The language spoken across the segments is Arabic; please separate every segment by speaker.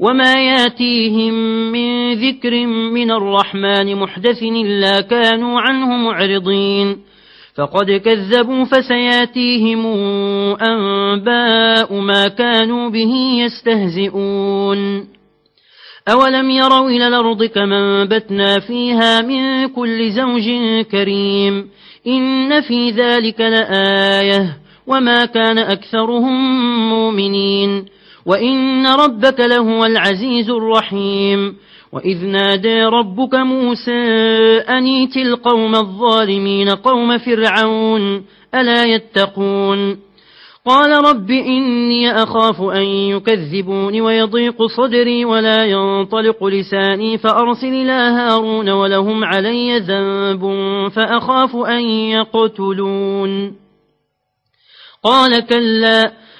Speaker 1: وما ياتيهم من ذكر من الرحمن محدث إلا كانوا عنه معرضين فقد كذبوا فسياتيهم أنباء ما كانوا به يستهزئون أولم يروا إلى الأرض كما بتنا فيها من كل زوج كريم إن في ذلك لآية وما كان أكثرهم مؤمنين وإن ربك لهو العزيز الرحيم وإذ نادى ربك موسى أنيت القوم الظالمين قوم فرعون ألا يتقون قال رب إني أخاف أن يكذبون ويضيق صدري ولا ينطلق لساني فأرسل إلى هارون ولهم علي ذنب فأخاف أن يقتلون قال كلا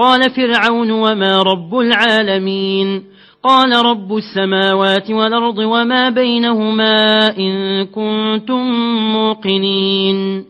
Speaker 1: قال فرعون وما رب العالمين قال رب السماوات والأرض وما بينهما إن كنتم موقنين